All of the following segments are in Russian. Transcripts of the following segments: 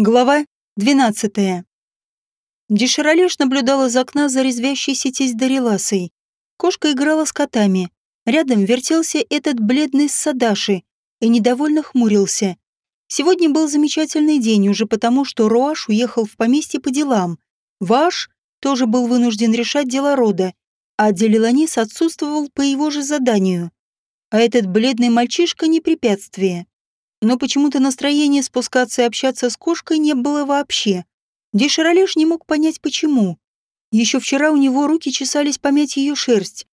Глава 12. Деширалеш наблюдала из окна за резвящейся тесть Дариласой. Кошка играла с котами. Рядом вертелся этот бледный Садаши и недовольно хмурился. Сегодня был замечательный день уже потому, что Руаш уехал в поместье по делам. Ваш тоже был вынужден решать дела рода, а Делиланис отсутствовал по его же заданию. А этот бледный мальчишка не препятствие. Но почему-то настроения спускаться и общаться с кошкой не было вообще. Деширалеш не мог понять, почему. Еще вчера у него руки чесались помять ее шерсть,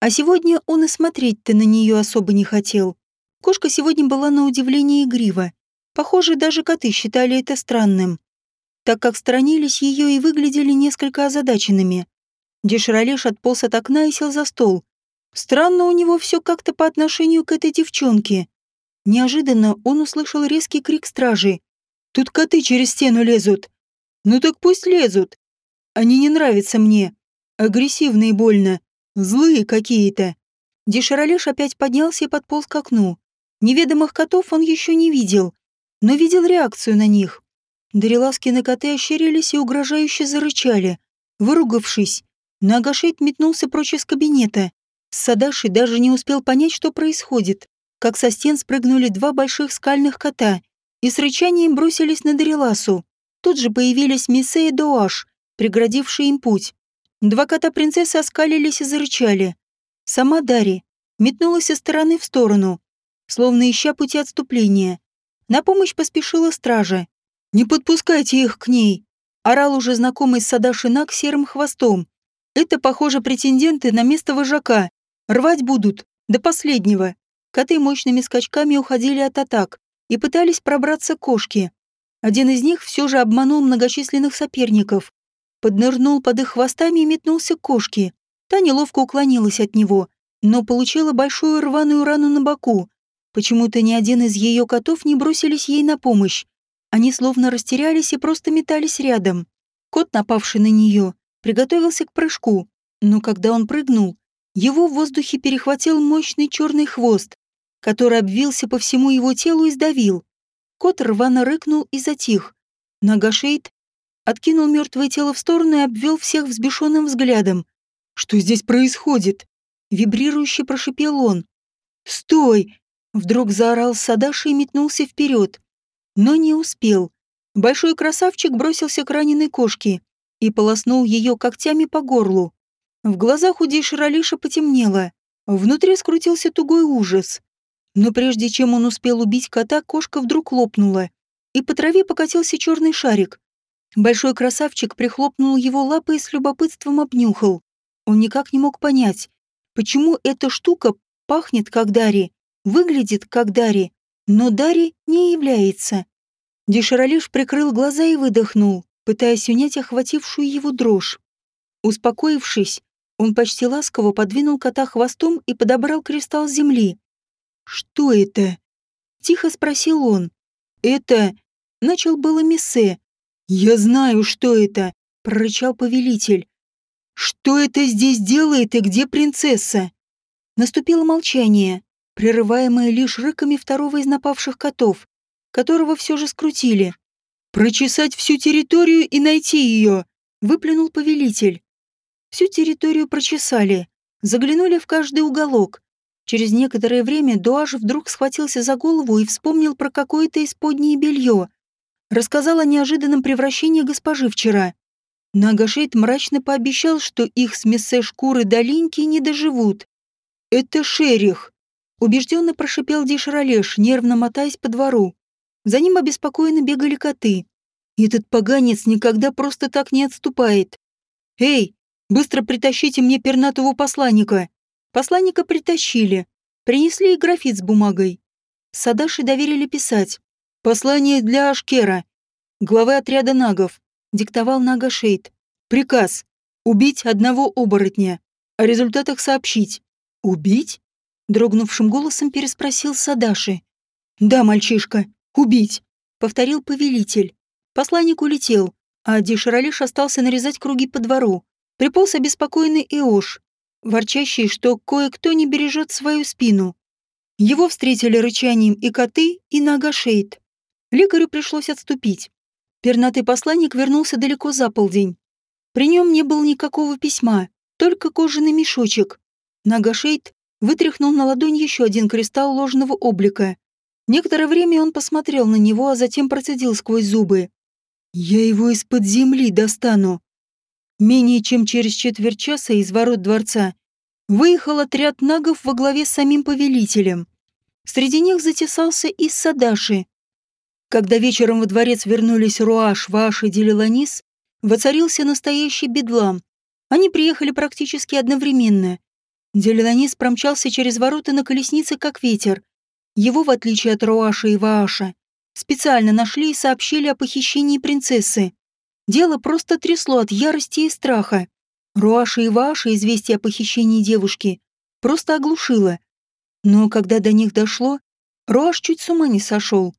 а сегодня он и смотреть-то на нее особо не хотел. Кошка сегодня была на удивление игрива. Похоже, даже коты считали это странным, так как сторонились ее и выглядели несколько озадаченными. Деширалеш отполз от окна и сел за стол. Странно у него все как-то по отношению к этой девчонке. Неожиданно он услышал резкий крик стражи. «Тут коты через стену лезут!» «Ну так пусть лезут!» «Они не нравятся мне. Агрессивные больно. Злые какие-то». Деширалеш опять поднялся и подполз к окну. Неведомых котов он еще не видел, но видел реакцию на них. Дариласкины коты ощерились и угрожающе зарычали. Выругавшись, Нагашейт метнулся прочь из кабинета. Садаши даже не успел понять, что происходит, как со стен спрыгнули два больших скальных кота и с рычанием бросились на Дариласу. Тут же появились Миссе и Доаш, преградившие им путь. Два кота-принцессы оскалились и зарычали. Сама Дари метнулась из стороны в сторону, словно ища пути отступления. На помощь поспешила стража. «Не подпускайте их к ней!» Орал уже знакомый с Садашинак серым хвостом. «Это, похоже, претенденты на место вожака. Рвать будут. До последнего». Коты мощными скачками уходили от атак и пытались пробраться к кошке. Один из них все же обманул многочисленных соперников. Поднырнул под их хвостами и метнулся к кошке. Та неловко уклонилась от него, но получила большую рваную рану на боку. Почему-то ни один из ее котов не бросились ей на помощь. Они словно растерялись и просто метались рядом. Кот, напавший на нее, приготовился к прыжку, но когда он прыгнул, его в воздухе перехватил мощный черный хвост, который обвился по всему его телу и сдавил. Кот рвано рыкнул и затих. Нагашейд откинул мертвое тело в сторону и обвел всех взбешенным взглядом. «Что здесь происходит?» Вибрирующе прошипел он. «Стой!» Вдруг заорал Садаши и метнулся вперед. Но не успел. Большой красавчик бросился к раненой кошке и полоснул ее когтями по горлу. В глазах у Дейширалиша потемнело. Внутри скрутился тугой ужас. Но прежде чем он успел убить кота, кошка вдруг лопнула, и по траве покатился черный шарик. Большой красавчик прихлопнул его лапой и с любопытством обнюхал. Он никак не мог понять, почему эта штука пахнет как Дари, выглядит как Дари, но Дари не является. Деширалиш прикрыл глаза и выдохнул, пытаясь унять охватившую его дрожь. Успокоившись, он почти ласково подвинул кота хвостом и подобрал кристалл земли. «Что это?» — тихо спросил он. «Это...» — начал было Миссе. «Я знаю, что это!» — прорычал повелитель. «Что это здесь делает и где принцесса?» Наступило молчание прерываемое лишь рыками второго из напавших котов, которого все же скрутили. «Прочесать всю территорию и найти ее!» — выплюнул повелитель. Всю территорию прочесали, заглянули в каждый уголок. Через некоторое время Дуаш вдруг схватился за голову и вспомнил про какое-то исподнее белье. Рассказал о неожиданном превращении госпожи вчера. Нагашейт мрачно пообещал, что их с мессе шкуры долинки не доживут. «Это шерих», Убежденно прошипел Дишралеш, нервно мотаясь по двору. За ним обеспокоенно бегали коты. Этот поганец никогда просто так не отступает. «Эй, быстро притащите мне пернатого посланника!» Посланника притащили. Принесли и графит с бумагой. Садаши доверили писать. «Послание для Ашкера, главы отряда нагов», — диктовал Нага Шейд. «Приказ. Убить одного оборотня. О результатах сообщить». «Убить?» Дрогнувшим голосом переспросил Садаши. «Да, мальчишка, убить!» — повторил повелитель. Посланник улетел, а Дишаралиш остался нарезать круги по двору. Приполз обеспокоенный Иош, ворчащий, что кое-кто не бережет свою спину. Его встретили рычанием и коты, и Нагашейд. Лекарю пришлось отступить. Пернатый посланник вернулся далеко за полдень. При нем не было никакого письма, только кожаный мешочек. Нагашейд вытряхнул на ладонь еще один кристалл ложного облика. Некоторое время он посмотрел на него, а затем процедил сквозь зубы. «Я его из-под земли достану». Менее чем через четверть часа из ворот дворца выехал отряд нагов во главе с самим повелителем. Среди них затесался и Садаши. Когда вечером во дворец вернулись Руаш, Ваш и Делиланис, воцарился настоящий бедлам. Они приехали практически одновременно. Делиланис промчался через ворота на колеснице, как ветер. Его, в отличие от Руаша и Вааша, специально нашли и сообщили о похищении принцессы. Дело просто трясло от ярости и страха. Руаша и Вааша известие о похищении девушки просто оглушило. Но когда до них дошло, Руаш чуть с ума не сошел.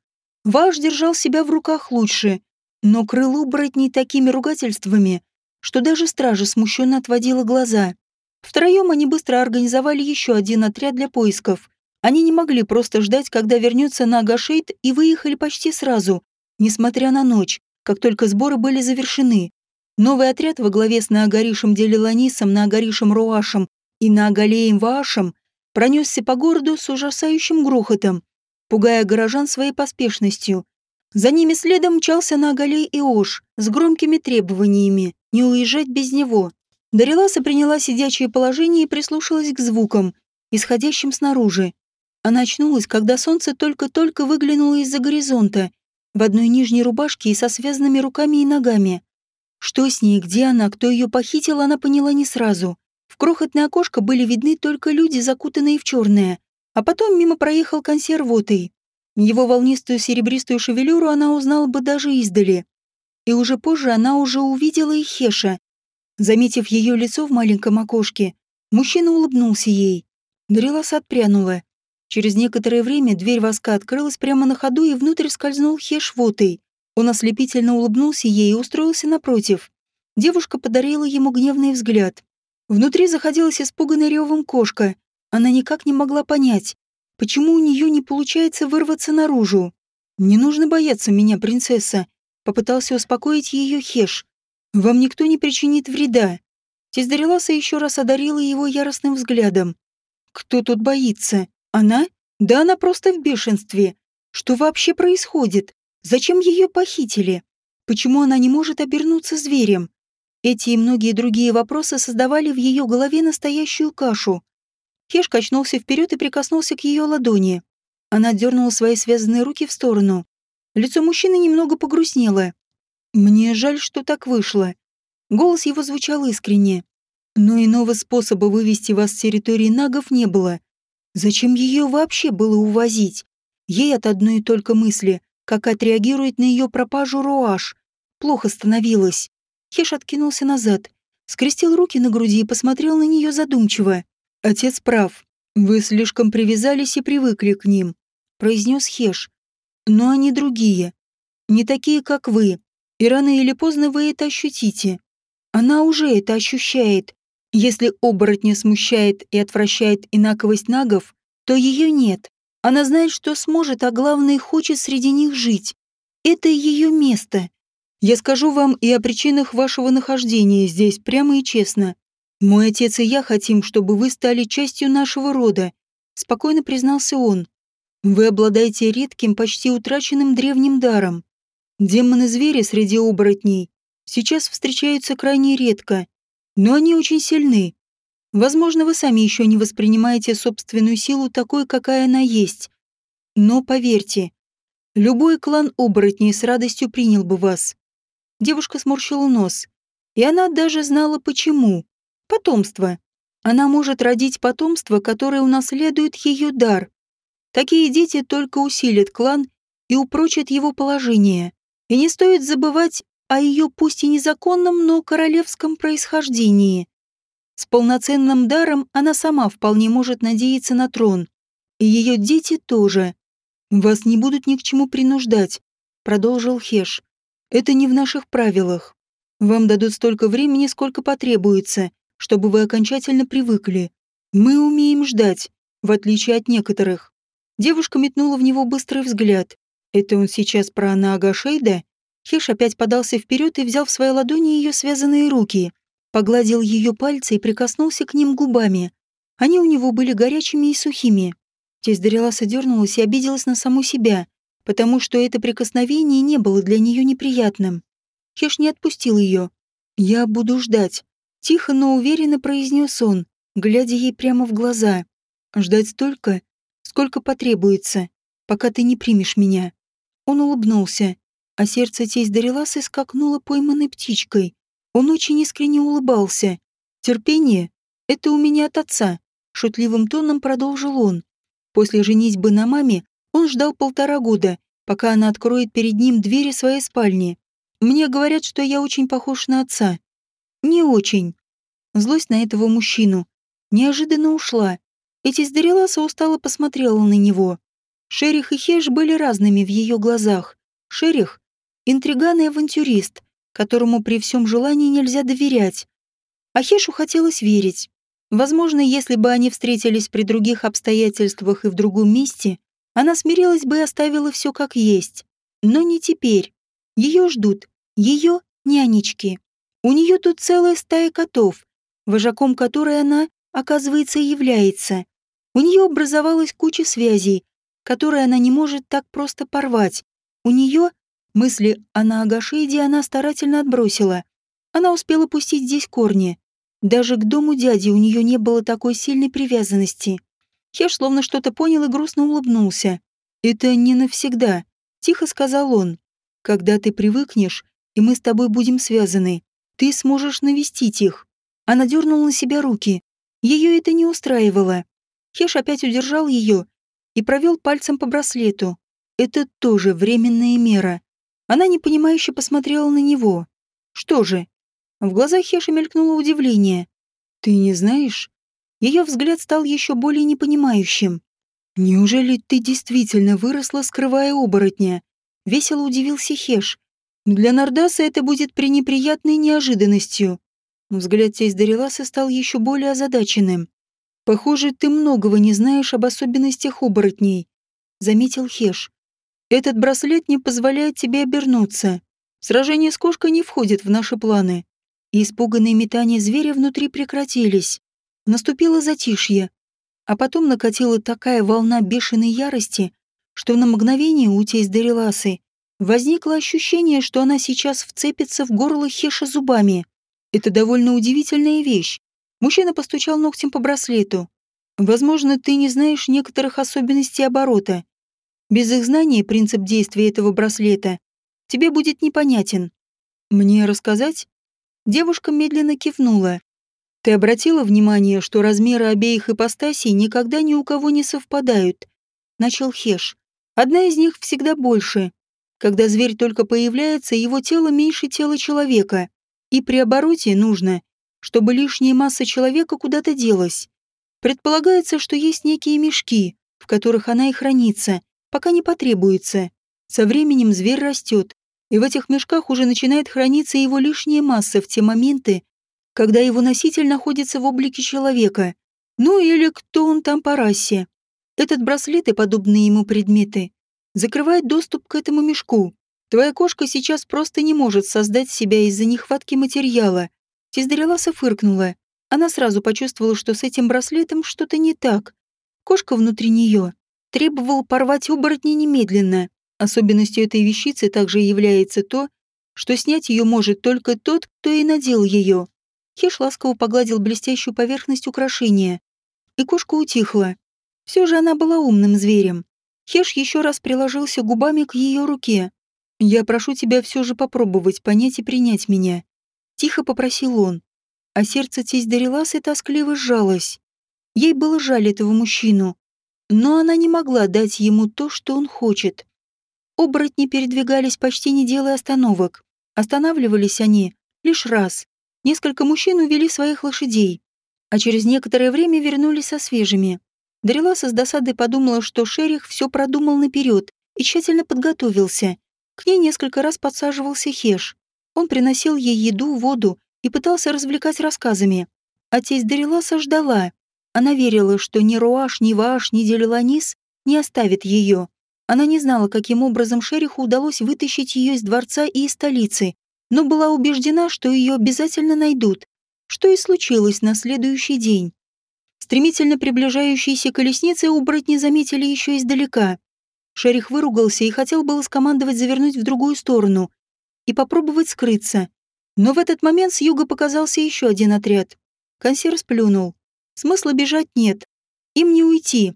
Ваш держал себя в руках лучше, но крыло оборотней такими ругательствами, что даже стража смущенно отводила глаза. Втроем они быстро организовали еще один отряд для поисков. Они не могли просто ждать, когда вернется Нагашейд, и выехали почти сразу, несмотря на ночь, как только сборы были завершены. Новый отряд во главе с Наагаришем Делиланисом, Наагаришем Руашем и Наагалеем Ваашем пронесся по городу с ужасающим грохотом, пугая горожан своей поспешностью. За ними следом мчался Наагалей и Ош с громкими требованиями не уезжать без него. Дариласа приняла сидячее положение и прислушалась к звукам, исходящим снаружи. Она очнулась, когда солнце только-только выглянуло из-за горизонта, в одной нижней рубашке и со связанными руками и ногами. Что с ней, где она, кто ее похитил, она поняла не сразу. В крохотное окошко были видны только люди, закутанные в черное. А потом мимо проехал консервотый. Его волнистую серебристую шевелюру она узнала бы даже издали. И уже позже она уже увидела и Хеша. Заметив ее лицо в маленьком окошке, мужчина улыбнулся ей. Дарилас отпрянула. Через некоторое время дверь воска открылась прямо на ходу, и внутрь скользнул Хеш Вотой. Он ослепительно улыбнулся ей и устроился напротив. Девушка подарила ему гневный взгляд. Внутри заходилась испуганной ревом кошка. Она никак не могла понять, почему у нее не получается вырваться наружу. «Не нужно бояться меня, принцесса», — попытался успокоить ее Хеш. «Вам никто не причинит вреда». Тиздареласа еще раз одарила его яростным взглядом. «Кто тут боится? Она? Да она просто в бешенстве. Что вообще происходит? Зачем ее похитили? Почему она не может обернуться зверем? Эти и многие другие вопросы создавали в ее голове настоящую кашу. Хеш качнулся вперед и прикоснулся к ее ладони. Она дернула свои связанные руки в сторону. Лицо мужчины немного погрустнело. «Мне жаль, что так вышло». Голос его звучал искренне. Но иного способа вывести вас с территории нагов не было. Зачем ее вообще было увозить? Ей от одной только мысли как отреагирует на ее пропажу Руаш. Плохо становилось. Хеш откинулся назад, скрестил руки на груди и посмотрел на нее задумчиво. «Отец прав. Вы слишком привязались и привыкли к ним», — произнес Хеш. «Но они другие. Не такие, как вы. И рано или поздно вы это ощутите. Она уже это ощущает. Если оборотня смущает и отвращает инаковость нагов, то ее нет. Она знает, что сможет, а главное, хочет среди них жить. Это ее место. Я скажу вам и о причинах вашего нахождения здесь прямо и честно. Мой отец и я хотим, чтобы вы стали частью нашего рода, спокойно признался он. Вы обладаете редким, почти утраченным древним даром. Демоны-звери среди оборотней сейчас встречаются крайне редко, но они очень сильны. Возможно, вы сами еще не воспринимаете собственную силу такой, какая она есть. Но поверьте, любой клан оборотней с радостью принял бы вас. Девушка сморщила нос. И она даже знала почему. Потомство. Она может родить потомство, которое унаследует ее дар. Такие дети только усилят клан и упрочат его положение. И не стоит забывать о ее пусть и незаконном, но королевском происхождении. С полноценным даром она сама вполне может надеяться на трон. И ее дети тоже. «Вас не будут ни к чему принуждать», — продолжил Хеш. «Это не в наших правилах. Вам дадут столько времени, сколько потребуется, чтобы вы окончательно привыкли. Мы умеем ждать, в отличие от некоторых». Девушка метнула в него быстрый взгляд. «Это он сейчас про Анага Шейда?» Хеш опять подался вперед и взял в свои ладони ее связанные руки, погладил ее пальцы и прикоснулся к ним губами. Они у него были горячими и сухими. Тесть Дариласа дернулась и обиделась на саму себя, потому что это прикосновение не было для нее неприятным. Хеш не отпустил ее. «Я буду ждать», — тихо, но уверенно произнес он, глядя ей прямо в глаза. «Ждать столько, сколько потребуется, пока ты не примешь меня». Он улыбнулся, а сердце тесть Дариласы скакнуло пойманной птичкой. Он очень искренне улыбался. «Терпение — это у меня от отца», — шутливым тоном продолжил он. После женитьбы на маме он ждал полтора года, пока она откроет перед ним двери своей спальни. Мне говорят, что я очень похож на отца. Не очень. Злость на этого мужчину неожиданно ушла. Эти Дариласа устало посмотрела на него. Шерих и Хеш были разными в ее глазах. Шерих — интриган и авантюрист, которому при всем желании нельзя доверять. А Хешу хотелось верить. Возможно, если бы они встретились при других обстоятельствах и в другом месте, она смирилась бы и оставила все как есть. Но не теперь. Ее ждут. Ее нянечки. У нее тут целая стая котов, вожаком которой она, оказывается, является. У нее образовалась куча связей, которые она не может так просто порвать. У нее мысли о Наагашиде она старательно отбросила. Она успела пустить здесь корни. Даже к дому дяди у нее не было такой сильной привязанности. Хеш словно что-то понял и грустно улыбнулся. «Это не навсегда», — тихо сказал он. «Когда ты привыкнешь, и мы с тобой будем связаны, ты сможешь навестить их». Она дернула на себя руки. Ее это не устраивало. Хеш опять удержал ее и провел пальцем по браслету. Это тоже временная мера. Она непонимающе посмотрела на него. Что же? В глазах Хеша мелькнуло удивление. «Ты не знаешь?» Ее взгляд стал еще более непонимающим. «Неужели ты действительно выросла, скрывая оборотня?» Весело удивился Хеш. «Для Нардаса это будет пренеприятной неожиданностью». Взгляд тесть Дариласа стал еще более озадаченным. «Похоже, ты многого не знаешь об особенностях оборотней», — заметил Хеш. «Этот браслет не позволяет тебе обернуться. Сражение с кошкой не входит в наши планы». испуганные метания зверя внутри прекратились. Наступило затишье, а потом накатила такая волна бешеной ярости, что на мгновение у тесть Дариласы возникло ощущение, что она сейчас вцепится в горло Хеша зубами. Это довольно удивительная вещь. Мужчина постучал ногтем по браслету. Возможно, ты не знаешь некоторых особенностей оборота. Без их знания принцип действия этого браслета тебе будет непонятен. Мне рассказать? Девушка медленно кивнула. Ты обратила внимание, что размеры обеих ипостасей никогда ни у кого не совпадают? Начал Хеш. Одна из них всегда больше. Когда зверь только появляется, его тело меньше тела человека. И при обороте нужно, чтобы лишняя масса человека куда-то делась. Предполагается, что есть некие мешки, в которых она и хранится, пока не потребуется. Со временем зверь растет, и в этих мешках уже начинает храниться его лишняя масса в те моменты, когда его носитель находится в облике человека, ну или кто он там по расе. Этот браслет и подобные ему предметы закрывает доступ к этому мешку. Твоя кошка сейчас просто не может создать себя из-за нехватки материала. Тиздареласа фыркнула. Она сразу почувствовала, что с этим браслетом что-то не так. Кошка внутри нее требовала порвать оборотни немедленно. Особенностью этой вещицы также является то, что снять ее может только тот, кто и надел ее. Хеш ласково погладил блестящую поверхность украшения. И кошка утихла. Все же она была умным зверем. Хеш еще раз приложился губами к ее руке. «Я прошу тебя все же попробовать понять и принять меня», — тихо попросил он. А сердце тесть Дариласы тоскливо сжалось. Ей было жаль этого мужчину, но она не могла дать ему то, что он хочет. Оборотни передвигались почти не делая остановок. Останавливались они лишь раз, Несколько мужчин увели своих лошадей, а через некоторое время вернулись со свежими. Дариласа с досадой подумала, что Шерих все продумал наперед и тщательно подготовился. К ней несколько раз подсаживался Хеш. Он приносил ей еду, воду и пытался развлекать рассказами. А тесть Дариласа ждала. Она верила, что ни Руаш, ни Вааш, ни Делиланис не оставит ее. Она не знала, каким образом Шериху удалось вытащить ее из дворца и из столицы, но была убеждена, что ее обязательно найдут, что и случилось на следующий день. Стремительно приближающиеся колесницы оборотни заметили еще издалека. Шерих выругался и хотел было скомандовать завернуть в другую сторону и попробовать скрыться. Но в этот момент с юга показался еще один отряд. Консьер сплюнул. Смысла бежать нет. Им не уйти.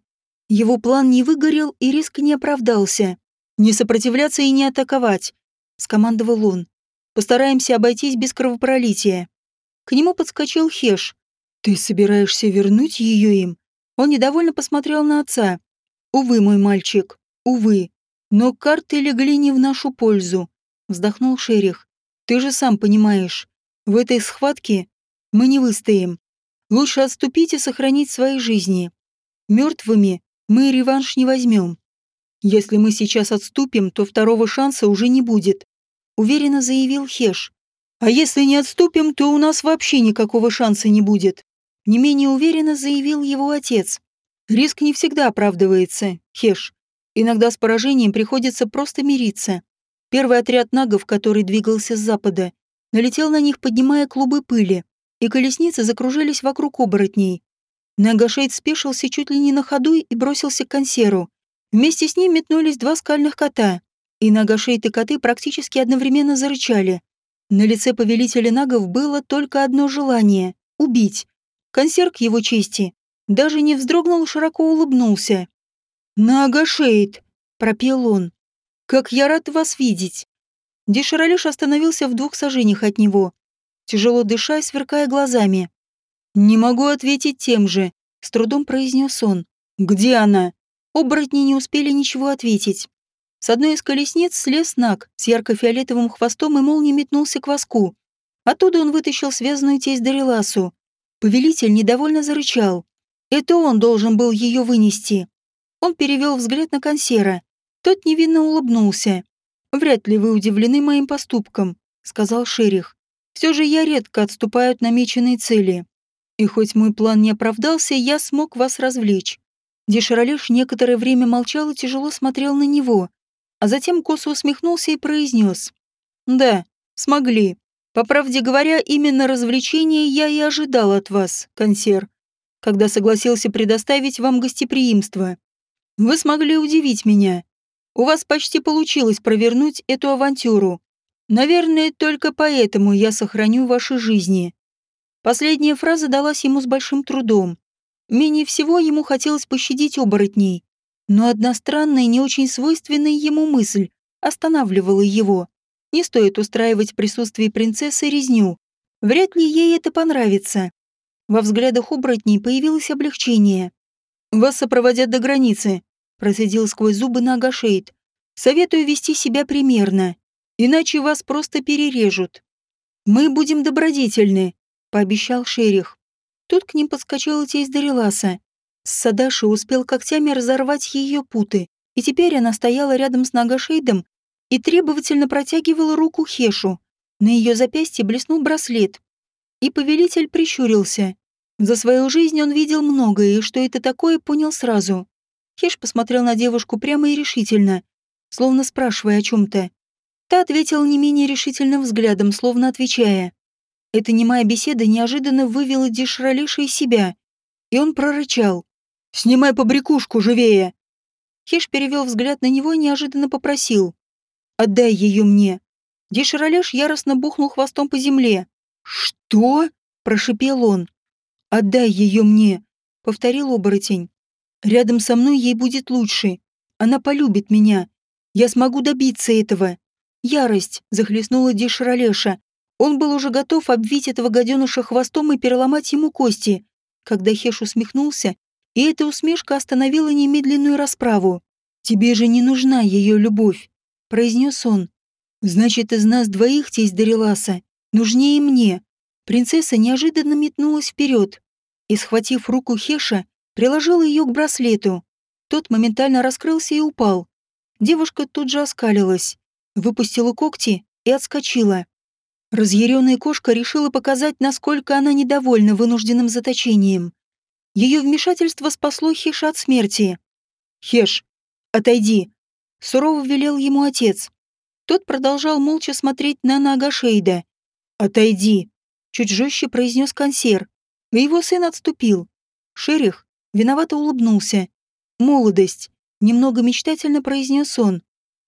Его план не выгорел и риск не оправдался. «Не сопротивляться и не атаковать», — скомандовал он. «Постараемся обойтись без кровопролития». К нему подскочил Хеш. «Ты собираешься вернуть ее им?» Он недовольно посмотрел на отца. «Увы, мой мальчик, увы. Но карты легли не в нашу пользу», — вздохнул Шерих. «Ты же сам понимаешь, в этой схватке мы не выстоим. Лучше отступить и сохранить свои жизни. Мертвыми мы реванш не возьмем. Если мы сейчас отступим, то второго шанса уже не будет», — уверенно заявил Хеш. «А если не отступим, то у нас вообще никакого шанса не будет», — не менее уверенно заявил его отец. «Риск не всегда оправдывается, Хеш. Иногда с поражением приходится просто мириться. Первый отряд нагов, который двигался с запада, налетел на них, поднимая клубы пыли и колесницы закружились вокруг оборотней. Нагашейд спешился чуть ли не на ходу и бросился к консеру. Вместе с ним метнулись два скальных кота, и Нагашейд и коты практически одновременно зарычали. На лице повелителя нагов было только одно желание — убить. Консер к его чести даже не вздрогнул, широко улыбнулся. «Нагашейд!» — пропел он. «Как я рад вас видеть!» Деширалиш остановился в двух сажениях от него, тяжело дыша и сверкая глазами. «Не могу ответить тем же», — с трудом произнес он. «Где она?» Оборотни не успели ничего ответить. С одной из колесниц слез Наг с ярко-фиолетовым хвостом и молнией метнулся к воску. Оттуда он вытащил связанную тесть Дариласу. Повелитель недовольно зарычал. Это он должен был ее вынести. Он перевел взгляд на консера. Тот невинно улыбнулся. «Вряд ли вы удивлены моим поступком», — сказал Шерих. Все же я редко отступаю от намеченной цели. И хоть мой план не оправдался, я смог вас развлечь. Деширалеш некоторое время молчал и тяжело смотрел на него, а затем косо усмехнулся и произнес. «Да, смогли. По правде говоря, именно развлечение я и ожидал от вас, консер, когда согласился предоставить вам гостеприимство. Вы смогли удивить меня. У вас почти получилось провернуть эту авантюру. Наверное, только поэтому я сохраню ваши жизни. Последняя фраза далась ему с большим трудом. Менее всего ему хотелось пощадить оборотней, но одна странная, не очень свойственная ему мысль останавливала его. Не стоит устраивать в присутствии принцессы резню. Вряд ли ей это понравится. Во взглядах оборотней появилось облегчение. «Вас сопроводят до границы», — процедил сквозь зубы Нагашейд. «Советую вести себя примерно иначе вас просто перережут. Мы будем добродетельны, пообещал шерих. Тут к ним подскочила тесть Дариласа. Садаши успел когтями разорвать ее путы, и теперь она стояла рядом с Нагашейдом и требовательно протягивала руку Хешу. На ее запястье блеснул браслет. И повелитель прищурился. За свою жизнь он видел многое, и что это такое, понял сразу. Хеш посмотрел на девушку прямо и решительно, словно спрашивая о чем-то. Та ответила не менее решительным взглядом, словно отвечая. Эта немая беседа неожиданно вывела Дишралиша из себя, и он прорычал. «Снимай побрякушку живее!» Хеш перевел взгляд на него и неожиданно попросил. «Отдай ее мне!» Дишралиш яростно бухнул хвостом по земле. «Что?» – прошипел он. «Отдай ее мне!» – повторил оборотень. «Рядом со мной ей будет лучше. Она полюбит меня. Я смогу добиться этого. Ярость захлестнула Дишралеша. Он был уже готов обвить этого гаденыша хвостом и переломать ему кости, когда Хеш усмехнулся, и эта усмешка остановила немедленную расправу. «Тебе же не нужна ее любовь», — произнес он. «Значит, из нас двоих, тесть Дариласа, нужнее мне». Принцесса неожиданно метнулась вперед и, схватив руку Хеша, приложила ее к браслету. Тот моментально раскрылся и упал. Девушка тут же оскалилась выпустила когти и отскочила. Разъяренная кошка решила показать, насколько она недовольна вынужденным заточением. Ее вмешательство спасло Хеша от смерти. «Хеш, отойди!» сурово велел ему отец. Тот продолжал молча смотреть на Нагашейда. «Отойди!» — чуть жестче произнес консер. И его сын отступил. Шерих виновато улыбнулся. «Молодость!» — немного мечтательно произнес он.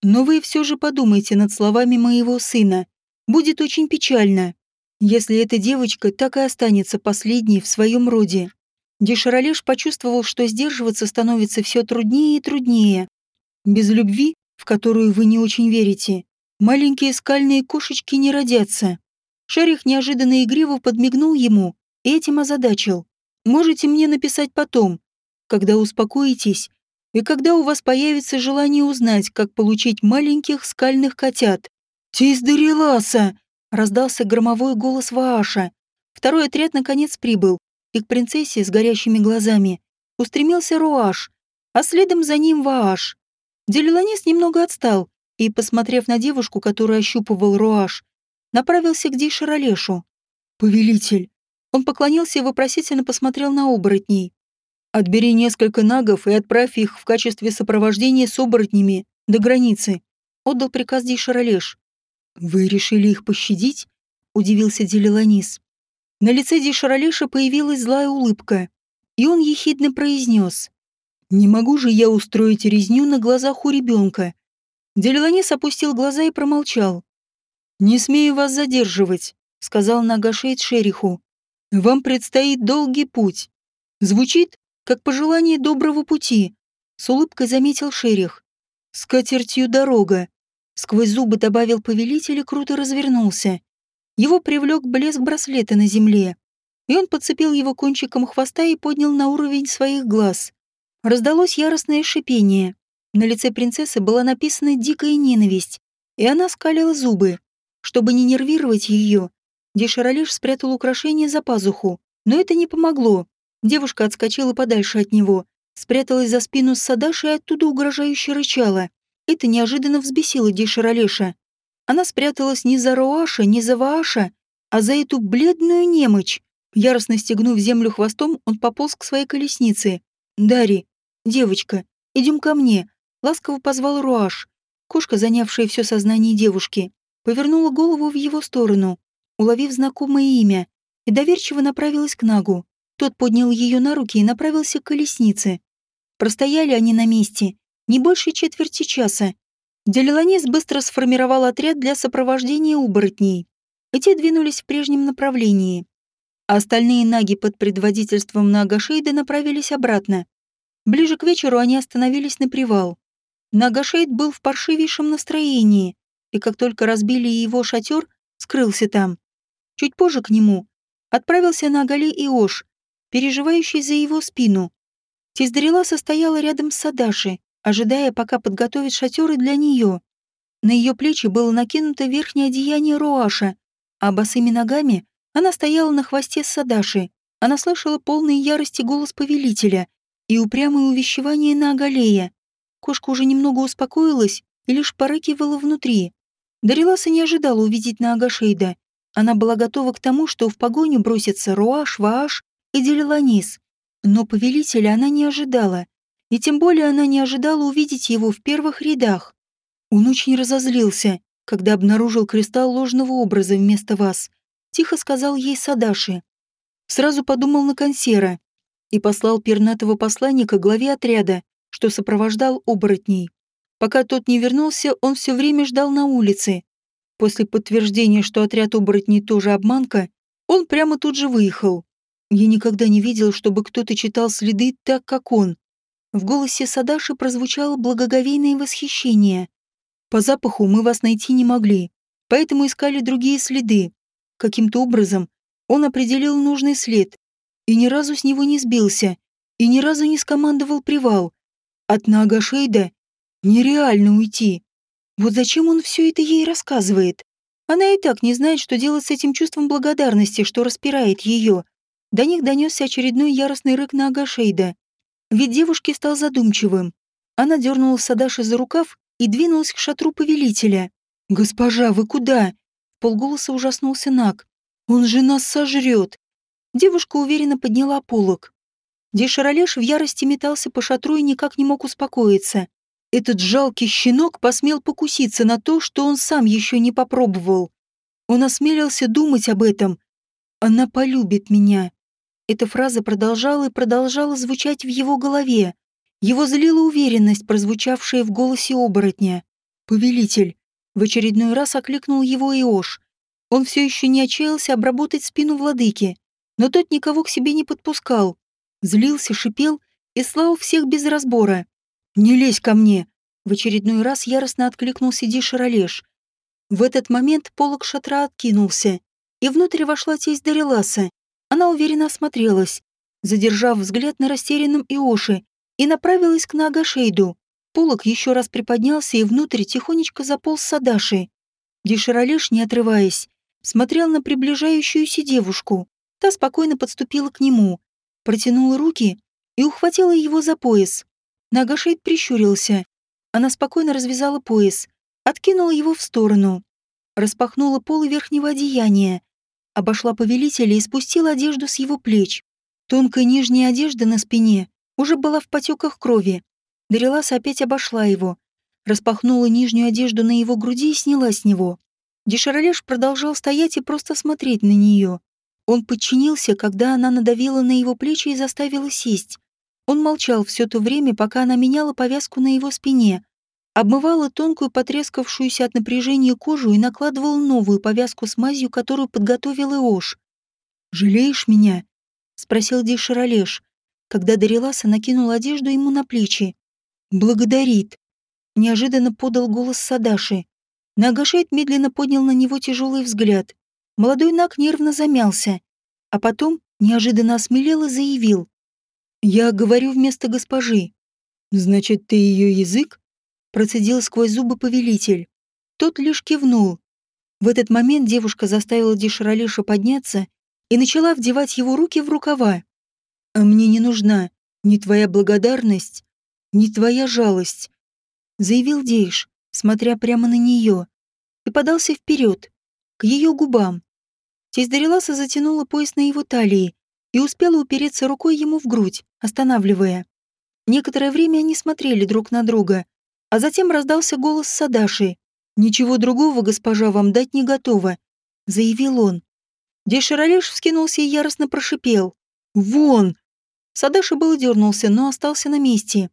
«Но вы все же подумайте над словами моего сына. Будет очень печально, если эта девочка так и останется последней в своем роде». Деширалеш почувствовал, что сдерживаться становится все труднее и труднее. Без любви, в которую вы не очень верите, маленькие скальные кошечки не родятся. Шерих неожиданно игриво подмигнул ему и этим озадачил. Можете мне написать потом, когда успокоитесь, и когда у вас появится желание узнать, как получить маленьких скальных котят. «Тиздареласа!» — раздался громовой голос Вааша. Второй отряд наконец прибыл, и к принцессе с горящими глазами устремился Руаш, а следом за ним Вааш. Делиланис немного отстал и, посмотрев на девушку, которую ощупывал Руаш, направился к Дейшаролешу. «Повелитель!» Он поклонился и вопросительно посмотрел на оборотней. «Отбери несколько нагов и отправь их в качестве сопровождения с оборотнями до границы», — отдал приказ Дейшаролеш. «Вы решили их пощадить?» — удивился Делиланис. На лице Дейшаролеша появилась злая улыбка, и он ехидно произнес. Не могу же я устроить резню на глазах у ребенка. Делиланис опустил глаза и промолчал. «Не смею вас задерживать», — сказал Нагашейд Шериху. «Вам предстоит долгий путь. Звучит, как пожелание доброго пути», — с улыбкой заметил Шерих. «С катертью дорога», — сквозь зубы добавил повелитель и круто развернулся. Его привлек блеск браслета на земле, и он подцепил его кончиком хвоста и поднял на уровень своих глаз. Раздалось яростное шипение. На лице принцессы была написана дикая ненависть, и она скалила зубы. Чтобы не нервировать ее, Деширалиш спрятал украшение за пазуху, но это не помогло. Девушка отскочила подальше от него, спряталась за спину с Садаши и оттуда угрожающе рычала. Это неожиданно взбесило Деширалеша. Она спряталась не за Роаша, не за Вааша, а за эту бледную немочь. Яростно стегнув землю хвостом, он пополз к своей колеснице. «Дари, «Девочка, идем ко мне», — ласково позвал Руаш. Кошка, занявшая все сознание девушки, повернула голову в его сторону, уловив знакомое имя, и доверчиво направилась к Нагу. Тот поднял ее на руки и направился к колеснице. Простояли они на месте не больше четверти часа. Делиланис быстро сформировал отряд для сопровождения оборотней, и те двинулись в прежнем направлении. А остальные наги под предводительством Нагашейда направились обратно. Ближе к вечеру они остановились на привал. Нагашейд был в паршивейшем настроении, и как только разбили его шатер, скрылся там. Чуть позже к нему отправился на Агали и Ош, переживающий за его спину. Тиздарила состояла рядом с Садаши, ожидая, пока подготовит шатеры для нее. На ее плечи было накинуто верхнее одеяние Руаша, а босыми ногами она стояла на хвосте Садаши. Она слышала полный ярости голос повелителя, и упрямое увещевание на Агалея. Кошка уже немного успокоилась и лишь порыкивала внутри. Дариласа не ожидала увидеть на Агашейда. Она была готова к тому, что в погоню бросится Руаш, Вааш и Делиланис. Но повелителя она не ожидала. И тем более она не ожидала увидеть его в первых рядах. Он очень разозлился, когда обнаружил кристалл ложного образа вместо вас. Тихо сказал ей Садаши. Сразу подумал на консера и послал пернатого посланника главе отряда, что сопровождал оборотней. Пока тот не вернулся, он все время ждал на улице. После подтверждения, что отряд оборотней тоже обманка, он прямо тут же выехал. Я никогда не видел, чтобы кто-то читал следы так, как он. В голосе Садаши прозвучало благоговейное восхищение. По запаху мы вас найти не могли, поэтому искали другие следы. Каким-то образом он определил нужный след и ни разу с него не сбился, и ни разу не скомандовал привал. От Нага Шейда нереально уйти. Вот зачем он все это ей рассказывает? Она и так не знает, что делать с этим чувством благодарности, что распирает ее. До них донесся очередной яростный рык на Агашейда. Ведь девушке стал задумчивым. Она дернула Садаши за рукав и двинулась к шатру повелителя. «Госпожа, вы куда?» Полголоса ужаснулся Наг. «Он же нас сожрет!» Девушка уверенно подняла полог. Деширалеш в ярости метался по шатру и никак не мог успокоиться. Этот жалкий щенок посмел покуситься на то, что он сам еще не попробовал. Он осмелился думать об этом. Она полюбит меня. Эта фраза продолжала и продолжала звучать в его голове. Его злила уверенность, прозвучавшая в голосе оборотня. «Повелитель!» В очередной раз окликнул его Иош. Он все еще не отчаялся обработать спину владыки, но тот никого к себе не подпускал. Злился, шипел и слал всех без разбора. «Не лезь ко мне!» В очередной раз яростно откликнулся Ди Шаролеш. В этот момент полог шатра откинулся, и внутрь вошла тесть Дариласа. Она уверенно осмотрелась, задержав взгляд на растерянном Иоши, и направилась к Нагашейду. Полок еще раз приподнялся, и внутрь тихонечко заполз Садаши. Дишаралеш, не отрываясь, смотрел на приближающуюся девушку. Та спокойно подступила к нему, протянула руки и ухватила его за пояс. Нагашейд прищурился. Она спокойно развязала пояс, откинула его в сторону, распахнула полы верхнего одеяния, обошла повелителя и спустила одежду с его плеч. Тонкая нижняя одежда на спине уже была в потеках крови. Дарилас опять обошла его, распахнула нижнюю одежду на его груди и сняла с него. Дешаролеш продолжал стоять и просто смотреть на нее. Он подчинился, когда она надавила на его плечи и заставила сесть. Он молчал все то время, пока она меняла повязку на его спине, обмывала тонкую потрескавшуюся от напряжения кожу и накладывала новую повязку с мазью, которую подготовил Иош. «Жалеешь меня?» — спросил Дишаролеш, когда Дариласа накинул одежду ему на плечи. «Благодарит», — неожиданно подал голос Садаши. Нагашейт медленно поднял на него тяжелый взгляд. Молодой Наг нервно замялся, а потом неожиданно осмелел и заявил. «Я говорю вместо госпожи. Значит, ты ее язык?» Процедил сквозь зубы повелитель. Тот лишь кивнул. В этот момент девушка заставила Дишаралиша подняться и начала вдевать его руки в рукава. «А мне не нужна ни твоя благодарность, ни твоя жалость», заявил Дейш, смотря прямо на нее, и подался вперед, к ее губам. Тесть затянула пояс на его талии и успела упереться рукой ему в грудь, останавливая. Некоторое время они смотрели друг на друга, а затем раздался голос Садаши. «Ничего другого госпожа вам дать не готова», — заявил он. Деширалеш вскинулся и яростно прошипел. «Вон!» Садаши был дернулся, но остался на месте.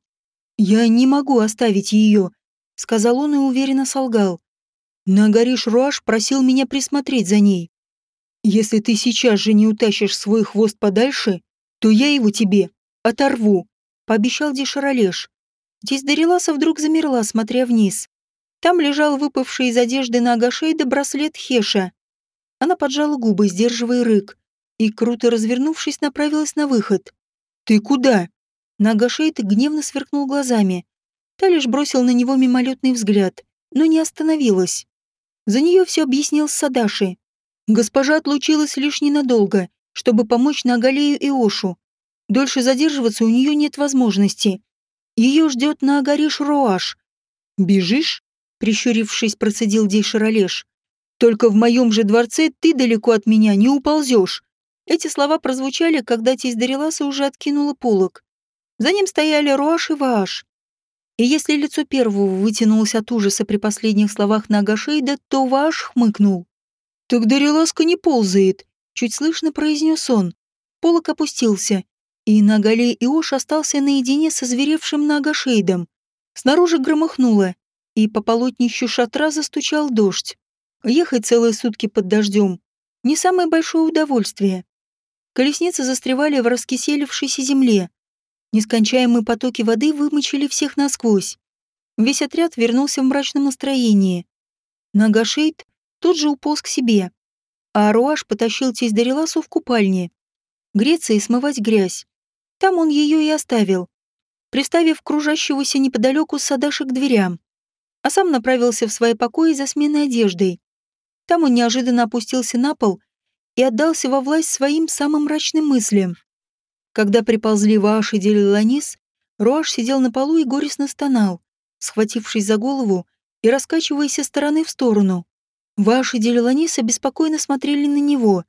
«Я не могу оставить ее», — сказал он и уверенно солгал. Нагариш Руаш просил меня присмотреть за ней. Если ты сейчас же не утащишь свой хвост подальше, то я его тебе оторву, пообещал Дешаролеш. Здесь Дариласа вдруг замерла, смотря вниз. Там лежал выпавший из одежды на Агашейда браслет Хеша. Она поджала губы, сдерживая рык, и, круто развернувшись, направилась на выход. «Ты куда?» Нагашейд гневно сверкнул глазами. Та лишь бросил на него мимолетный взгляд, но не остановилась. За нее все объяснил Садаши. Госпожа отлучилась лишь ненадолго, чтобы помочь Нагалею и Ошу. Дольше задерживаться у нее нет возможности. Ее ждет на Агариш Руаш. «Бежишь?» — прищурившись, процедил Дейшаролеш. «Только в моем же дворце ты далеко от меня не уползешь». Эти слова прозвучали, когда тесть Дариласа уже откинула полок. За ним стояли Руаш и Вааш. И если лицо первого вытянулось от ужаса при последних словах Нагашейда, то Вааш хмыкнул. «Так Дариласка не ползает», — чуть слышно произнес он. Полок опустился, и Нагале Иош остался наедине со зверевшим Нагашейдом. Снаружи громыхнуло, и по полотнищу шатра застучал дождь. Ехать целые сутки под дождем — не самое большое удовольствие. Колесницы застревали в раскиселившейся земле. Нескончаемые потоки воды вымочили всех насквозь. Весь отряд вернулся в мрачном настроении. Нагашейд тут же уполз к себе, а Аруаш потащил тесть Дариласу в купальне. Греться и смывать грязь. Там он ее и оставил, приставив кружащегося неподалеку Садаши к дверям, а сам направился в свои покои за сменой одеждой. Там он неожиданно опустился на пол и отдался во власть своим самым мрачным мыслям. Когда приползли Вааш и Делиланис, Руаш сидел на полу и горестно стонал, схватившись за голову и раскачиваясь из стороны в сторону. Вааш и Делиланис обеспокоенно смотрели на него.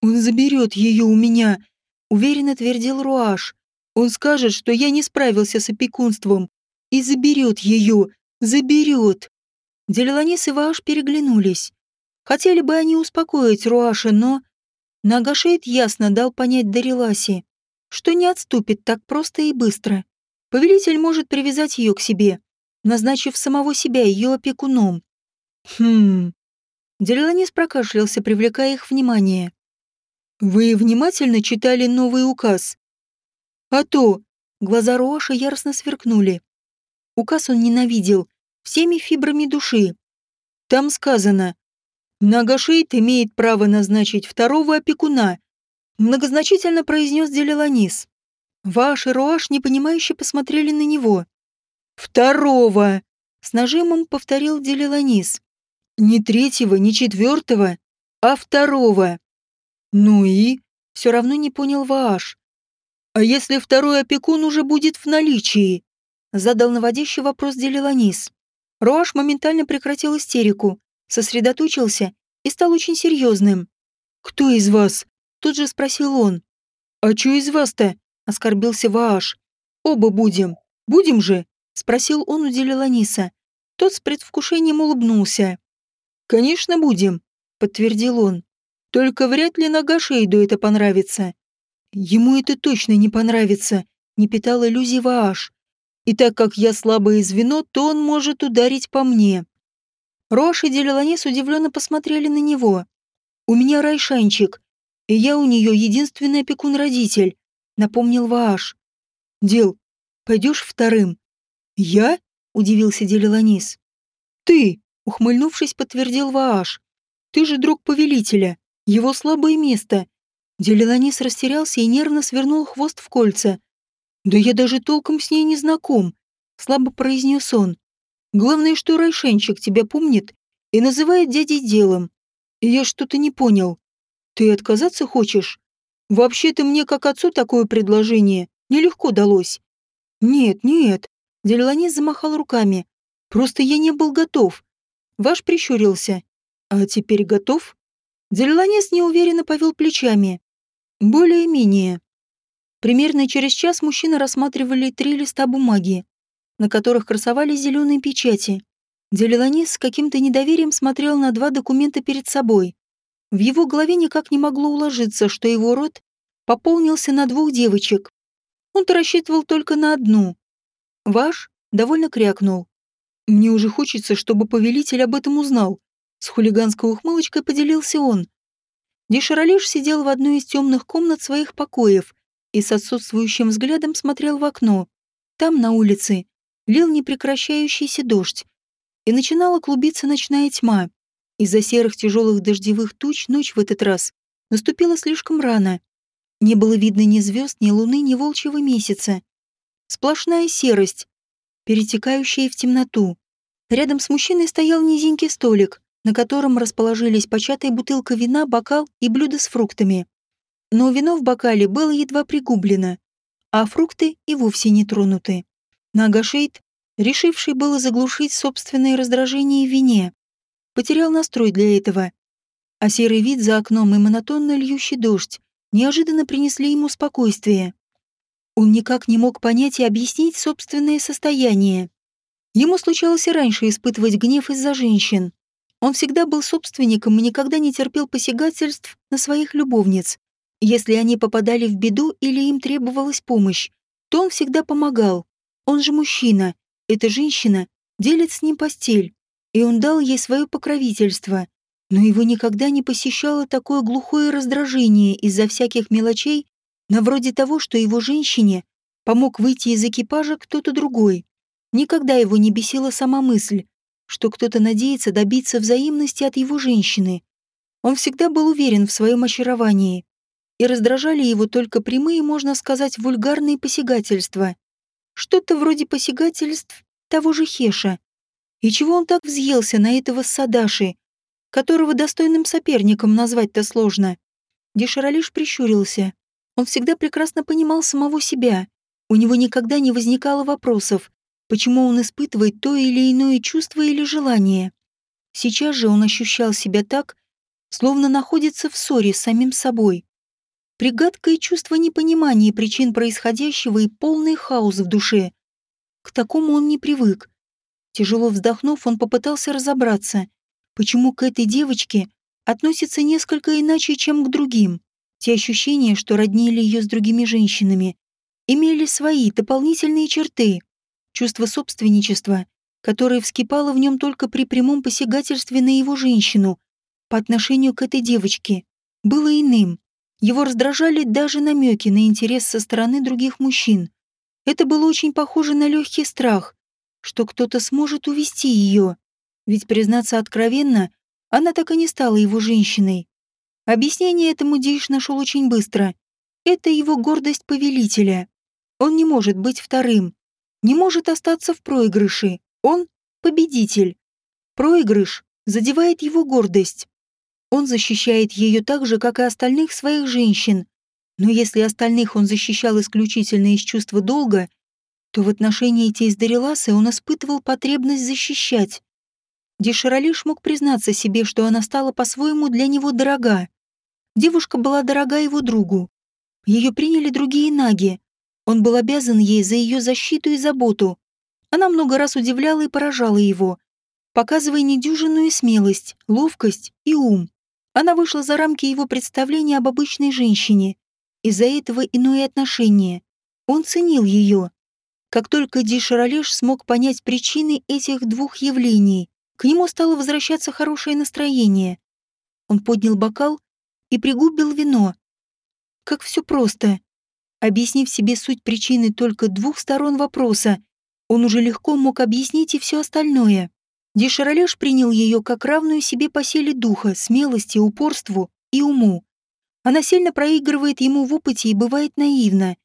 «Он заберет ее у меня», уверенно твердил Руаш. Он скажет, что я не справился с опекунством, и заберет ее, заберет. Делиланис и Вааш переглянулись. Хотели бы они успокоить Руаша, но... Нагашейд ясно дал понять Дариласе, что не отступит так просто и быстро. Повелитель может привязать ее к себе, назначив самого себя ее опекуном. Хм. Делиланис прокашлялся, привлекая их внимание. «Вы внимательно читали новый указ?» «А то!» Глаза Роша яростно сверкнули. Указ он ненавидел, всеми фибрами души. Там сказано, Нагашейт имеет право назначить второго опекуна, многозначительно произнес Делеланис. Ваш и Руаш непонимающе посмотрели на него. «Второго!» — с нажимом повторил Делеланис. «Не третьего, не четвертого, а второго!» «Ну и?» — все равно не понял Вааш. «А если второй опекун уже будет в наличии?» — задал наводящий вопрос Делеланис. Руаш моментально прекратил истерику, сосредоточился и стал очень серьезным. «Кто из вас?» — тут же спросил он. «А чё из вас-то?» — оскорбился Вааш. «Оба будем. Будем же?» — спросил он у Делиланиса. Тот с предвкушением улыбнулся. «Конечно, будем», — подтвердил он. «Только вряд ли Нагашейду это понравится». «Ему это точно не понравится», — не питал иллюзий Вааш. «И так как я слабое звено, то он может ударить по мне». Рош и Делеланис удивленно посмотрели на него. «У меня Райшанчик, и я у нее единственный опекун-родитель», — напомнил Вааш. «Дел, пойдешь вторым?» «Я?» — удивился Делеланис. «Ты!» — ухмыльнувшись, подтвердил Вааш. «Ты же друг повелителя, его слабое место». Делеланис растерялся и нервно свернул хвост в кольца. «Да я даже толком с ней не знаком», — слабо произнес он. Главное, что Райшенчик тебя помнит и называет дядей делом. Я что-то не понял. Ты отказаться хочешь? Вообще-то мне, как отцу, такое предложение нелегко далось. Нет, нет. Делиланис замахал руками. Просто я не был готов. Ваш прищурился. А теперь готов? Делиланис неуверенно повел плечами. Более-менее. Примерно через час мужчины рассматривали три листа бумаги на которых красовались зеленые печати. Делиланис с каким-то недоверием смотрел на два документа перед собой. В его голове никак не могло уложиться, что его род пополнился на двух девочек. Он-то рассчитывал только на одну. Ваш довольно крякнул. «Мне уже хочется, чтобы повелитель об этом узнал», с хулиганской ухмылочкой поделился он. Деширалиш сидел в одной из темных комнат своих покоев и с отсутствующим взглядом смотрел в окно. Там, на улице, лил непрекращающийся дождь, и начинала клубиться ночная тьма. Из-за серых тяжелых дождевых туч ночь в этот раз наступила слишком рано. Не было видно ни звезд, ни луны, ни волчьего месяца. Сплошная серость, перетекающая в темноту. Рядом с мужчиной стоял низенький столик, на котором расположились початая бутылка вина, бокал и блюдо с фруктами. Но вино в бокале было едва пригублено, а фрукты и вовсе не тронуты. Нагашейд, решивший было заглушить собственное раздражение в вине, потерял настрой для этого. А серый вид за окном и монотонно льющий дождь неожиданно принесли ему спокойствие. Он никак не мог понять и объяснить собственное состояние. Ему случалось и раньше испытывать гнев из-за женщин. Он всегда был собственником и никогда не терпел посягательств на своих любовниц. Если они попадали в беду или им требовалась помощь, то он всегда помогал. Он же мужчина, эта женщина делит с ним постель, и он дал ей свое покровительство. Но его никогда не посещало такое глухое раздражение из-за всяких мелочей, на вроде того, что его женщине помог выйти из экипажа кто-то другой. Никогда его не бесила сама мысль, что кто-то надеется добиться взаимности от его женщины. Он всегда был уверен в своем очаровании, и раздражали его только прямые, можно сказать, вульгарные посягательства. Что-то вроде посягательств того же Хеша. И чего он так взъелся на этого Садаши, которого достойным соперником назвать-то сложно? Деширалиш прищурился. Он всегда прекрасно понимал самого себя. У него никогда не возникало вопросов, почему он испытывает то или иное чувство или желание. Сейчас же он ощущал себя так, словно находится в ссоре с самим собой. Пригадкое чувство непонимания причин происходящего и полный хаос в душе. К такому он не привык. Тяжело вздохнув, он попытался разобраться, почему к этой девочке относится несколько иначе, чем к другим. Те ощущения, что роднили ее с другими женщинами, имели свои дополнительные черты. Чувство собственничества, которое вскипало в нем только при прямом посягательстве на его женщину по отношению к этой девочке, было иным. Его раздражали даже намеки на интерес со стороны других мужчин. Это было очень похоже на легкий страх, что кто-то сможет увести ее. Ведь, признаться откровенно, она так и не стала его женщиной. Объяснение этому Дейш нашел очень быстро. Это его гордость повелителя. Он не может быть вторым, не может остаться в проигрыше. Он — победитель. Проигрыш задевает его гордость. Он защищает ее так же, как и остальных своих женщин. Но если остальных он защищал исключительно из чувства долга, то в отношении Тейс Дариласы он испытывал потребность защищать. Деширалиш мог признаться себе, что она стала по-своему для него дорога. Девушка была дорога его другу. Ее приняли другие наги. Он был обязан ей за ее защиту и заботу. Она много раз удивляла и поражала его, показывая недюжинную смелость, ловкость и ум. Она вышла за рамки его представления об обычной женщине. Из-за этого иное отношение. Он ценил ее. Как только Ди Шаролеш смог понять причины этих двух явлений, к нему стало возвращаться хорошее настроение. Он поднял бокал и пригубил вино. Как все просто. Объяснив себе суть причины только двух сторон вопроса, он уже легко мог объяснить и все остальное. Деширалеш принял ее как равную себе по силе духа, смелости, упорству и уму. Она сильно проигрывает ему в опыте и бывает наивна.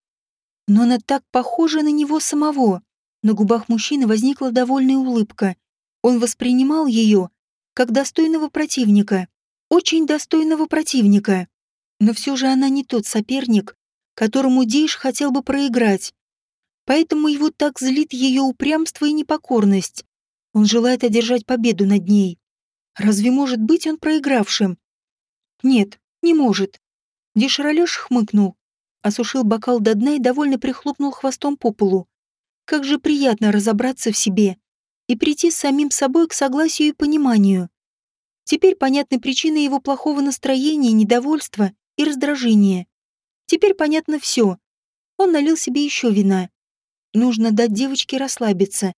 Но она так похожа на него самого. На губах мужчины возникла довольная улыбка. Он воспринимал ее как достойного противника. Очень достойного противника. Но все же она не тот соперник, которому Дейш хотел бы проиграть. Поэтому его так злит ее упрямство и непокорность. Он желает одержать победу над ней. Разве может быть он проигравшим? Нет, не может. Деширалеш хмыкнул, осушил бокал до дна и довольно прихлопнул хвостом по полу. Как же приятно разобраться в себе и прийти с самим собой к согласию и пониманию. Теперь понятны причины его плохого настроения, недовольства и раздражения. Теперь понятно все. Он налил себе еще вина. Нужно дать девочке расслабиться,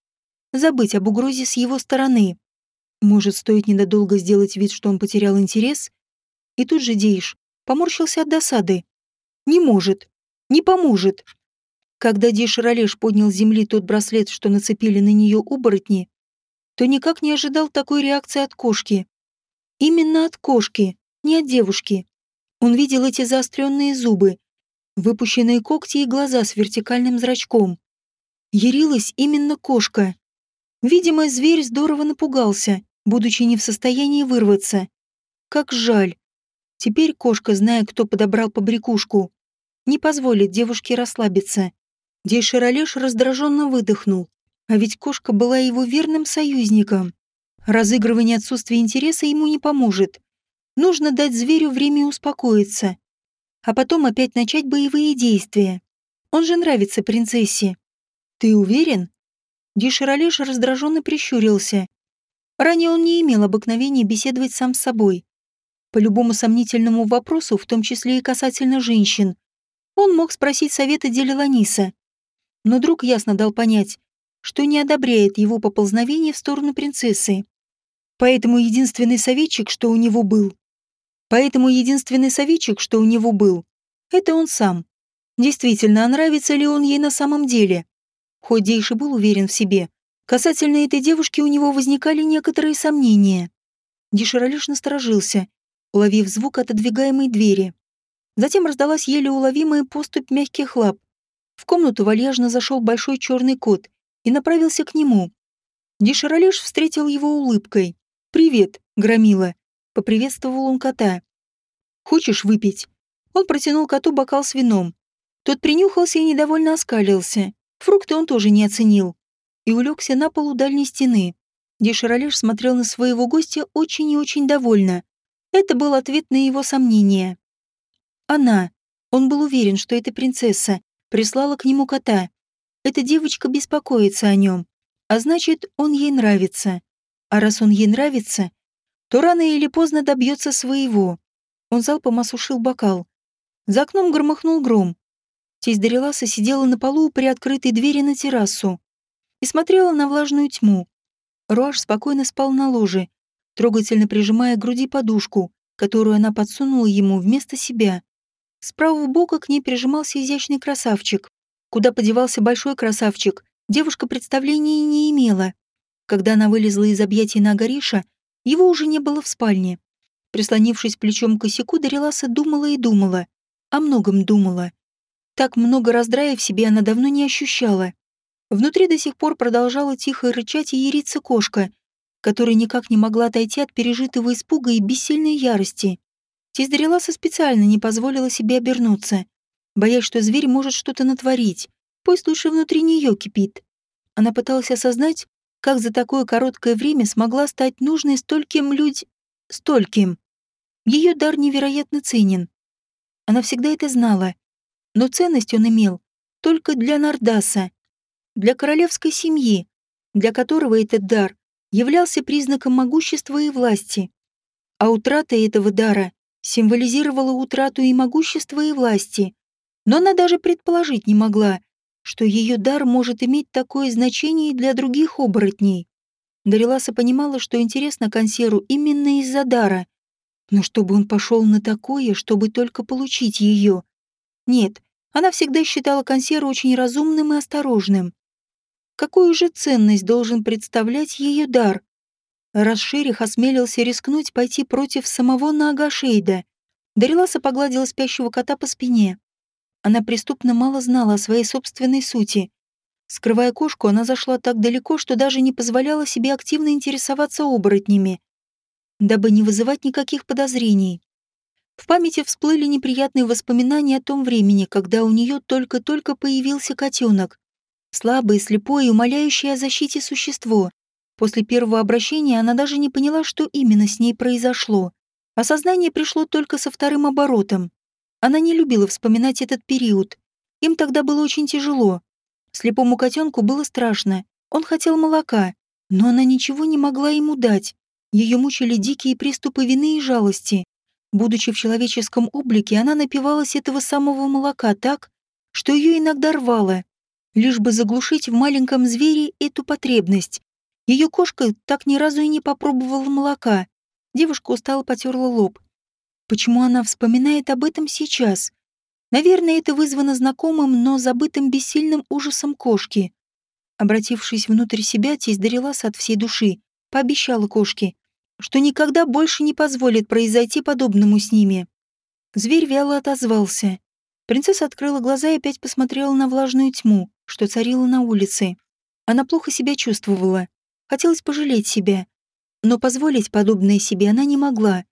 забыть об угрозе с его стороны. Может, стоит ненадолго сделать вид, что он потерял интерес? И тут же Дейш поморщился от досады. Не может. Не поможет. Когда Дейш Ролеш поднял с земли тот браслет, что нацепили на нее оборотни, то никак не ожидал такой реакции от кошки. Именно от кошки, не от девушки. Он видел эти заостренные зубы, выпущенные когти и глаза с вертикальным зрачком. Ярилась именно кошка. Видимо, зверь здорово напугался, будучи не в состоянии вырваться. Как жаль. Теперь кошка, зная, кто подобрал побрякушку, не позволит девушке расслабиться. Дейширалеш раздраженно выдохнул. А ведь кошка была его верным союзником. Разыгрывание отсутствия интереса ему не поможет. Нужно дать зверю время успокоиться. А потом опять начать боевые действия. Он же нравится принцессе. Ты уверен? Диширалеш раздраженно прищурился. Ранее он не имел обыкновения беседовать сам с собой. По любому сомнительному вопросу, в том числе и касательно женщин, он мог спросить совета Делиланиса. Но друг ясно дал понять, что не одобряет его поползновение в сторону принцессы. Поэтому единственный советчик, что у него был. Поэтому единственный советчик, что у него был, это он сам. Действительно, а нравится ли он ей на самом деле? Хоть Дейш и был уверен в себе, касательно этой девушки у него возникали некоторые сомнения. Дишера лишь насторожился, уловив звук отодвигаемой двери. Затем раздалась еле уловимая поступь мягких лап. В комнату вальяжно зашел большой черный кот и направился к нему. Дишаралеш встретил его улыбкой. «Привет, Громила», — поприветствовал он кота. «Хочешь выпить?» Он протянул коту бокал с вином. Тот принюхался и недовольно оскалился. Фрукты он тоже не оценил. И улегся на полу дальней стены, где Шаролеш смотрел на своего гостя очень и очень довольно. Это был ответ на его сомнения. Она. Он был уверен, что эта принцесса прислала к нему кота. эта девочка беспокоится о нем, а значит, он ей нравится. А раз он ей нравится, то рано или поздно добьется своего. Он залпом осушил бокал. За окном громыхнул гром. Тесть Дариласа сидела на полу при открытой двери на террасу и смотрела на влажную тьму. Руаш спокойно спал на ложе, трогательно прижимая к груди подушку, которую она подсунула ему вместо себя. С правого бока к ней прижимался изящный красавчик. Куда подевался большой красавчик, девушка представления не имела. Когда она вылезла из объятий на Нагариша, его уже не было в спальне. Прислонившись плечом к косяку, Дариласа думала и думала. О многом думала. Так много раздрая в себе она давно не ощущала. Внутри до сих пор продолжала тихо рычать и яриться кошка, которая никак не могла отойти от пережитого испуга и бессильной ярости. Тесть Дариласа специально не позволила себе обернуться, боясь, что зверь может что-то натворить. Пусть лучше внутри нее кипит. Она пыталась осознать, как за такое короткое время смогла стать нужной стольким людь... стольким. Ее дар невероятно ценен. Она всегда это знала. Но ценность он имел только для Нардаса, для королевской семьи, для которого этот дар являлся признаком могущества и власти. А утрата этого дара символизировала утрату и могущества, и власти. Но она даже предположить не могла, что ее дар может иметь такое значение для других оборотней. Дариласа понимала, что интересно консеру именно из-за дара. Но чтобы он пошел на такое, чтобы только получить ее. Нет, она всегда считала консеру очень разумным и осторожным. Какую же ценность должен представлять ее дар? Раз Шерих осмелился рискнуть пойти против самого Наагашейда, Дариласа погладила спящего кота по спине. Она преступно мало знала о своей собственной сути. Скрывая кошку, она зашла так далеко, что даже не позволяла себе активно интересоваться оборотнями, дабы не вызывать никаких подозрений. В памяти всплыли неприятные воспоминания о том времени, когда у нее только-только появился котенок. Слабое, слепое и умоляющее о защите существо. После первого обращения она даже не поняла, что именно с ней произошло. Осознание пришло только со вторым оборотом. Она не любила вспоминать этот период. Им тогда было очень тяжело. Слепому котенку было страшно. Он хотел молока, но она ничего не могла ему дать. Ее мучили дикие приступы вины и жалости. Будучи в человеческом облике, она напивалась этого самого молока так, что ее иногда рвало, лишь бы заглушить в маленьком звере эту потребность. Ее кошка так ни разу и не попробовала молока. Девушка устало потерла лоб. Почему она вспоминает об этом сейчас? Наверное, это вызвано знакомым, но забытым бессильным ужасом кошки. Обратившись внутрь себя, тесть Дариласа от всей души, пообещала кошке, что никогда больше не позволит произойти подобному с ними. Зверь вяло отозвался. Принцесса открыла глаза и опять посмотрела на влажную тьму, что царила на улице. Она плохо себя чувствовала. Хотелось пожалеть себя. Но позволить подобное себе она не могла.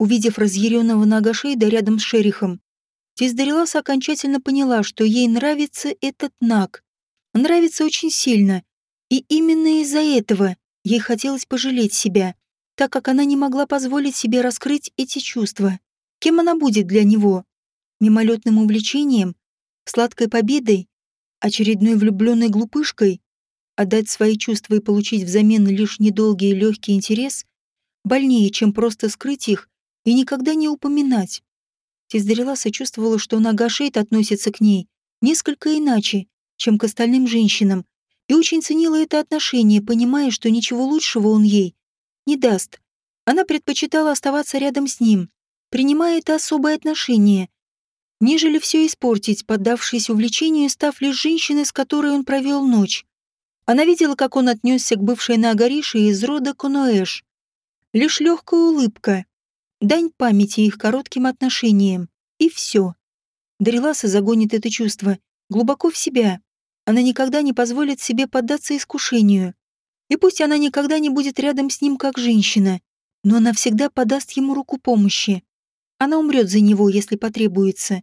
Увидев разъяренного Нагашейда рядом с шерихом, Тиздариласа окончательно поняла, что ей нравится этот Наг. Нравится очень сильно. И именно из-за этого ей хотелось пожалеть себя, так как она не могла позволить себе раскрыть эти чувства. Кем она будет для него? Мимолетным увлечением? Сладкой победой? Очередной влюбленной глупышкой? Отдать свои чувства и получить взамен лишь недолгий и легкий интерес? Больнее, чем просто скрыть их и никогда не упоминать. Тиздарила сочувствовала, что Нагашейт относится к ней несколько иначе, чем к остальным женщинам, и очень ценила это отношение, понимая, что ничего лучшего он ей не даст. Она предпочитала оставаться рядом с ним, принимая это особое отношение, нежели все испортить, поддавшись увлечению, став лишь женщиной, с которой он провел ночь. Она видела, как он отнесся к бывшей Нагарише из рода Коноэш. Лишь легкая улыбка, Дань памяти их коротким отношениям. И все. Дариласа загонит это чувство глубоко в себя. Она никогда не позволит себе поддаться искушению. И пусть она никогда не будет рядом с ним как женщина, но она всегда подаст ему руку помощи. Она умрет за него, если потребуется.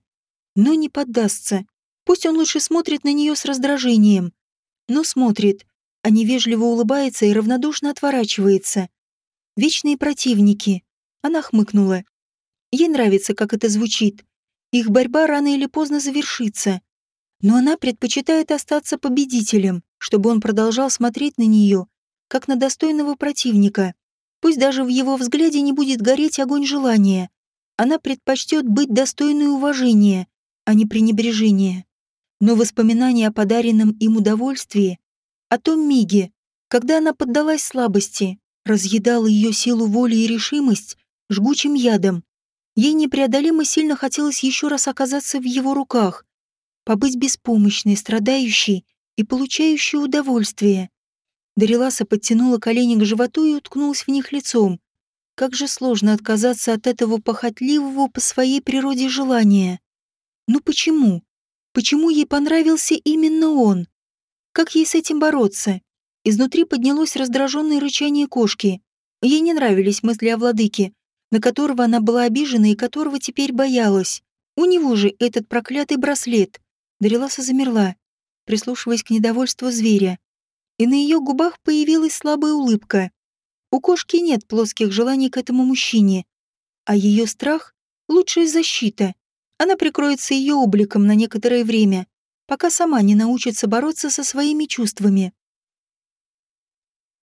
Но не поддастся. Пусть он лучше смотрит на нее с раздражением. Но смотрит, а невежливо улыбается и равнодушно отворачивается. Вечные противники. Она хмыкнула. Ей нравится, как это звучит. Их борьба рано или поздно завершится. Но она предпочитает остаться победителем, чтобы он продолжал смотреть на нее, как на достойного противника. Пусть даже в его взгляде не будет гореть огонь желания. Она предпочтет быть достойной уважения, а не пренебрежения. Но воспоминания о подаренном им удовольствии, о том миге, когда она поддалась слабости, разъедала ее силу воли и решимость жгучим ядом. Ей непреодолимо сильно хотелось еще раз оказаться в его руках, побыть беспомощной, страдающей и получающей удовольствие. Дариласа подтянула колени к животу и уткнулась в них лицом. Как же сложно отказаться от этого похотливого по своей природе желания. Ну почему? Почему ей понравился именно он? Как ей с этим бороться? Изнутри поднялось раздраженное рычание кошки. Ей не нравились мысли о владыке, на которого она была обижена и которого теперь боялась. У него же этот проклятый браслет. Дариласа замерла, прислушиваясь к недовольству зверя и на ее губах появилась слабая улыбка. У кошки нет плоских желаний к этому мужчине, а ее страх — лучшая защита. Она прикроется ее обликом на некоторое время, пока сама не научится бороться со своими чувствами.